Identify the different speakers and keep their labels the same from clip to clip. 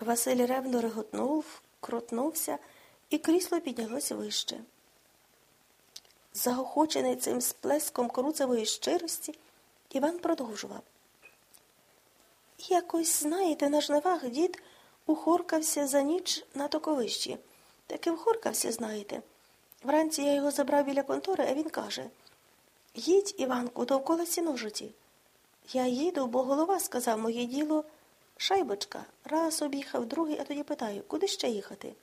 Speaker 1: Василь ревно реготнув, крутнувся, і крісло піднялося вище. Загохочений цим сплеском круцевої щирості, Іван продовжував. Якось, знаєте, на жнивах дід ухоркався за ніч на токовищі. Таки вхоркався, знаєте. Вранці я його забрав біля контори, а він каже Їдь, Іванку, довкола сіножиті. Я їду, бо голова сказав моє діло шайбочка. Раз об'їхав другий, а тоді питаю, куди ще їхати?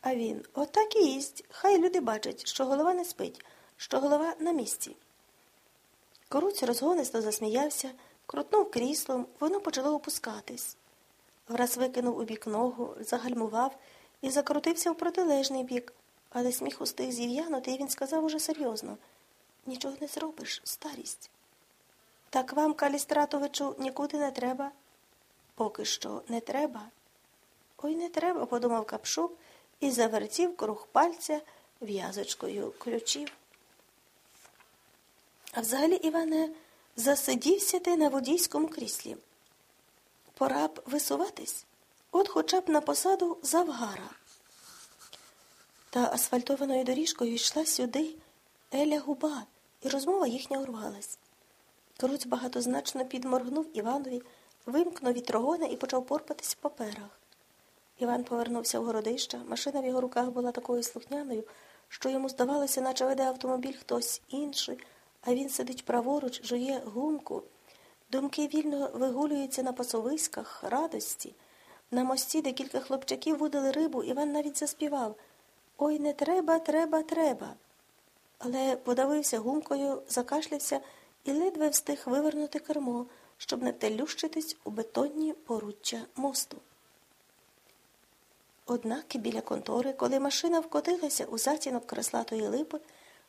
Speaker 1: А він отак і їсть. Хай люди бачать, що голова не спить, що голова на місці. Коруць розгонисто засміявся, крутнув кріслом, воно почало опускатись. Враз викинув у бік ногу, загальмував і закрутився в протилежний бік, але сміх устиг зів'янути, і він сказав уже серйозно нічого не зробиш, старість. Так вам, Калістратовичу, нікуди не треба? Поки що не треба. Ой, не треба, подумав Капшук і завертів круг пальця в'язочкою ключів. А взагалі, Іване, засидівся ти на водійському кріслі. Пора б висуватись, от хоча б на посаду завгара. Та асфальтованою доріжкою йшла сюди Еля губа, і розмова їхня урвалась. Коруць багатозначно підморгнув Іванові, вимкнув вітрогона і почав порпатись в паперах. Іван повернувся в городище, машина в його руках була такою слухняною, що йому здавалося, наче веде автомобіль хтось інший, а він сидить праворуч, жує гумку. Думки вільно вигулюються на пасовиськах, радості. На мості, де кілька хлопчаків водили рибу, Іван навіть заспівав Ой, не треба, треба, треба. Але подавився гумкою, закашлявся і ледве встиг вивернути кермо, щоб не телющитись у бетонні поруччя мосту. Однак біля контори, коли машина вкотилася у затінок креслатої липи,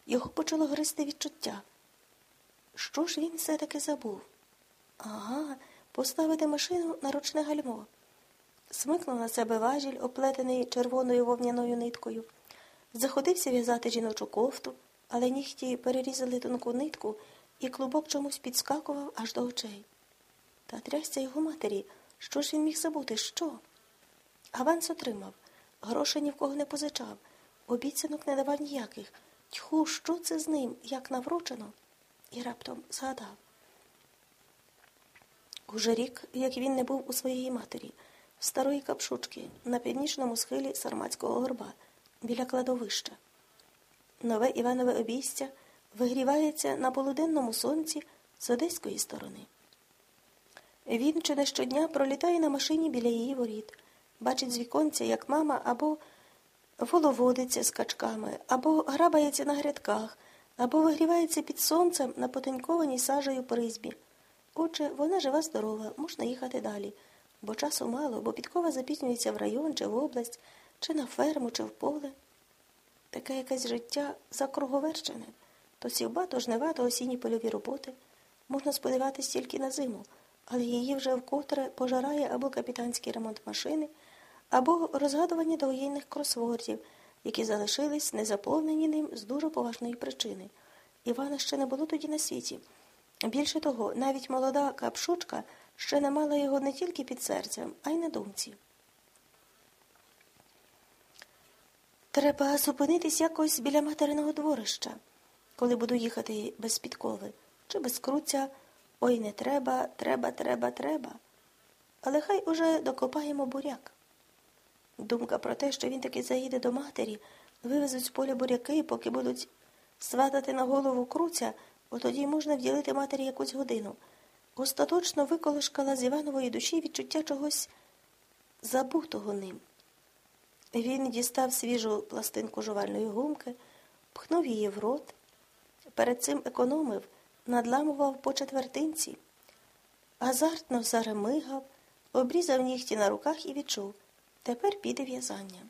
Speaker 1: його почало гристи відчуття. Що ж він все таки забув? Ага, поставити машину на ручне гальмо. Смикнув на себе важіль, оплетений червоною вовняною ниткою, заходився в'язати жіночу кофту, але нігті перерізали тонку нитку, і клубок чомусь підскакував аж до очей. Та трясся його матері. Що ж він міг забути? Що? Аванс отримав, грошей ні в кого не позичав, обіцянок не давав ніяких. Тьху, що це з ним, як наврочено? І раптом згадав. Уже рік, як він не був у своєї матері, в старої капшучки, на північному схилі Сарматського горба, біля кладовища. Нове Іванове обійстя вигрівається на полуденному сонці з одеської сторони. Він чи не щодня пролітає на машині біля її воріт, бачить з віконця, як мама або воловодиться з качками, або грабається на грядках, або вигрівається під сонцем на потенькованій сажею призбі. Отже, вона жива здорова, можна їхати далі, бо часу мало, бо підкова запізнюється в район чи в область, чи на ферму, чи в поле. Таке якесь життя закруговерчене. То сівба, то жнива, то осінні польові роботи. Можна сподіватися тільки на зиму, але її вже вкотре пожирає або капітанський ремонт машини, або розгадування довоєнних кросвордів, які залишились незаповнені ним з дуже поважної причини. Івана ще не було тоді на світі. Більше того, навіть молода капшучка ще не мала його не тільки під серцем, а й на думці. Треба зупинитись якось біля материного дворища, коли буду їхати без підкови, чи без круця. Ой, не треба, треба, треба, треба. Але хай уже докопаємо буряк. Думка про те, що він таки заїде до матері, вивезуть з поля буряки, поки будуть сватати на голову круця, бо тоді можна вділити матері якусь годину. Остаточно виколошкала з Іванової душі відчуття чогось забутого ним. Він дістав свіжу пластинку жувальної гумки, пхнув її в рот, перед цим економив, надламував по четвертинці, азартно заремигав, обрізав нігті на руках і відчув тепер піде в'язання.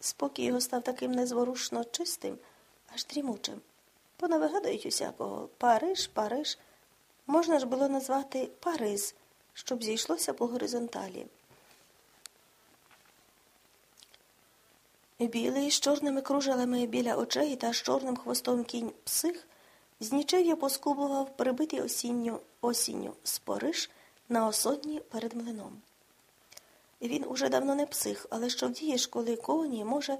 Speaker 1: Спокій його став таким незворушно чистим, аж дрімучим. Понавигадують усякого Париж, Париж. Можна ж було назвати Париз, щоб зійшлося по горизонталі. Білий з чорними кружалами біля очей та з чорним хвостом кінь псих з нічев'я поскубував прибитий осінню осінню спориш на осонні перед млином. Він уже давно не псих, але що вдієш, коли коні може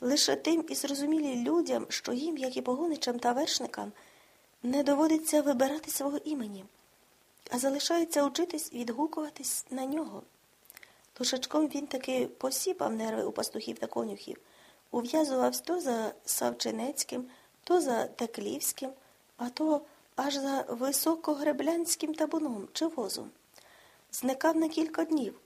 Speaker 1: лише тим і зрозумілі людям, що їм, як і погоничам та вершникам, не доводиться вибирати свого імені, а залишається учитись відгукуватись на нього. Лошачком він таки посіпав нерви у пастухів та конюхів, ув'язувався то за Савченецьким, то за Теклівським, а то аж за високогреблянським табуном чи возом. Зникав на кілька днів,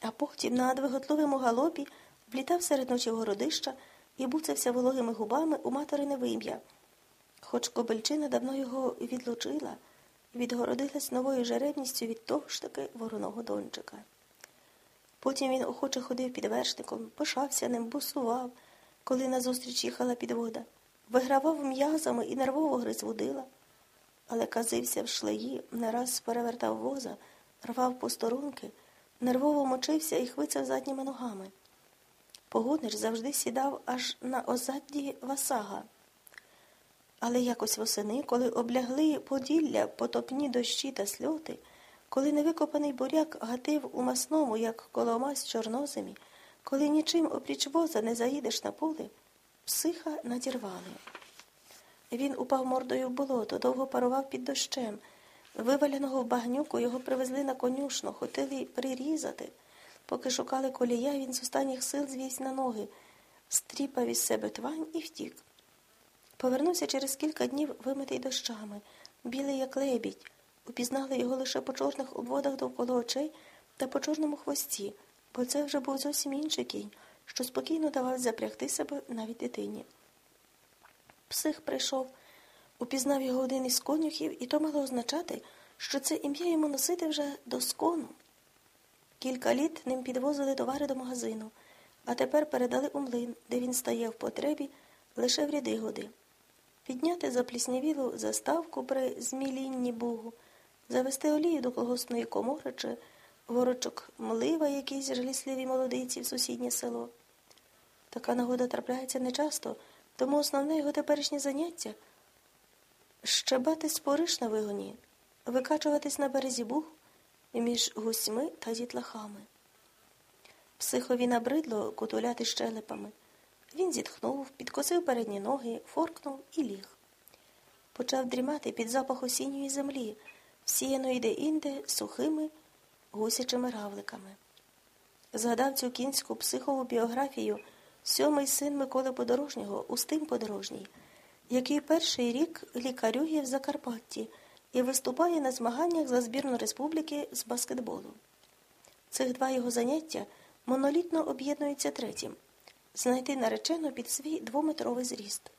Speaker 1: а потім на двиготливому галопі влітав серед ночі в городища і буцався вологими губами у материне вим'я. Хоч кобельчина давно його відлучила відгородилась новою жеребністю від того ж таки вороного дончика. Потім він охоче ходив під вершником, пишався ним, бусував, коли назустріч їхала підвода, вигравав м'язами і нервово гриз водила, але казився в шлеї, не раз перевертав воза, рвав посторонки, нервово мочився і хвицяв задніми ногами. Погоднич завжди сідав аж на озадді васага. Але якось восени, коли облягли поділля, потопні дощі та сльоти, коли невикопаний буряк гатив у масному, як коломась чорноземі, коли нічим опріч воза не заїдеш на поле, психа надірвали. Він упав мордою в болото, довго парував під дощем. Виваленого в багнюку його привезли на конюшну, хотіли прирізати. Поки шукали колія, він з останніх сил звівся на ноги, стріпав із себе твань і втік. Повернувся через кілька днів, вимитий дощами, білий, як лебідь. Упізнали його лише по чорних обводах довкола очей та по чорному хвості, бо це вже був зовсім інший кінь, що спокійно давав запрягти себе навіть дитині. Псих прийшов, упізнав його один із конюхів, і то мало означати, що це ім'я йому носити вже до скону. Кілька літ ним підвозили товари до магазину, а тепер передали у млин, де він стає в потребі лише в ряди годи. Підняти запліснявілу заставку при змілінні бугу, завести олію до колгоспної комори чи ворочок млива якійсь жалісливій молодиці в сусіднє село. Така нагода трапляється нечасто, тому основне його теперішнє заняття щебати спориш на вигоні, викачуватись на березі буг між гусьми та дітлахами. Психові набридло кутуляти щелепами. Він зітхнув, підкосив передні ноги, форкнув і ліг. Почав дрімати під запах осінньої землі, всіяної де-інде сухими гусячими равликами. Згадав цю кінську психову біографію сьомий син Миколи Подорожнього, Устим Подорожній, який перший рік лікарює в Закарпатті і виступає на змаганнях за збірну республіки з баскетболу. Цих два його заняття монолітно об'єднуються третім знайти наречену під свій двометровий зріст.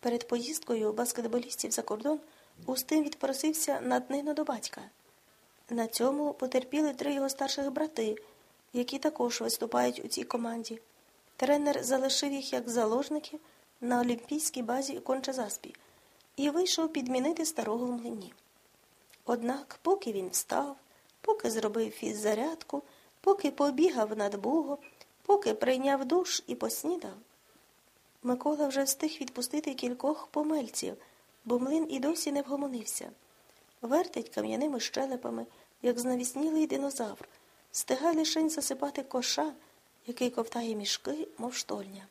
Speaker 1: Перед поїздкою баскетболістів за кордон Устим відпросився на днину до батька. На цьому потерпіли три його старших брати, які також виступають у цій команді. Тренер залишив їх як заложників на олімпійській базі Кончазаспі і вийшов підмінити старого в млині. Однак, поки він встав, поки зробив фіззарядку, поки побігав над Бугом, поки прийняв душ і поснідав, Микола вже встиг відпустити кількох помельців, бо млин і досі не вгомонився. Вертить кам'яними щелепами, як знавіснілий динозавр, стигає лишень засипати коша, який ковтає мішки, мов штольня.